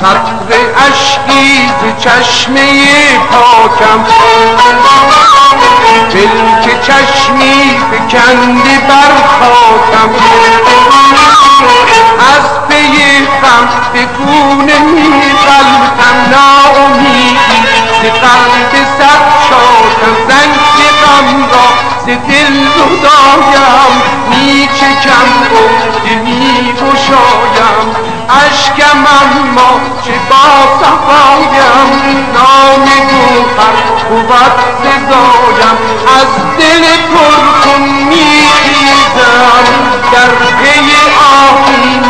قطر اشکی ز چشمه پاکم. دل که چشمی بکندی بر خاکم از پی غم به گونه می قلبم ناامیدی به اشکم اما چه با صفایم؟ نام گوهر بود سزایم از دل پرخون می خیزم در پی آهی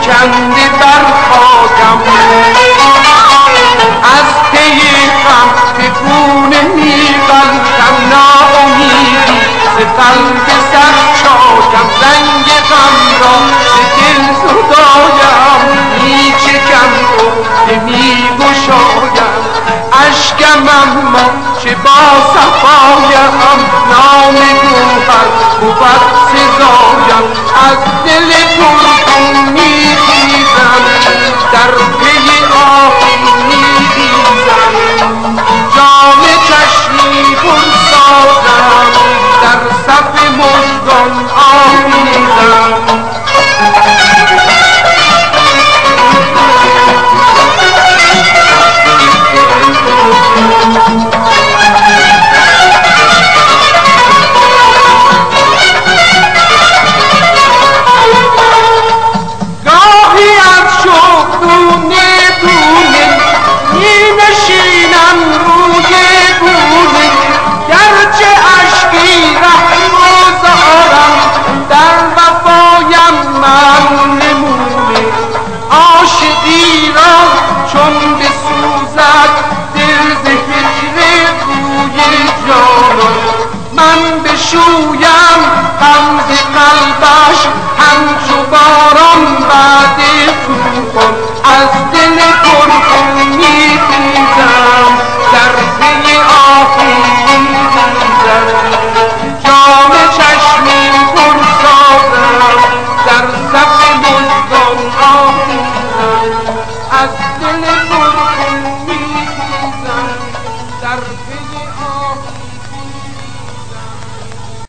چشمی فکنده بر خاکم. از پی غم به گونه می بلدم ناامیدی. ز قلب سر چاکم زنگ غم را ز دل زدایم. می چکم و می گشایم اشکم اما چه با صفایم. نام گوهر بود سزایم. Thank you.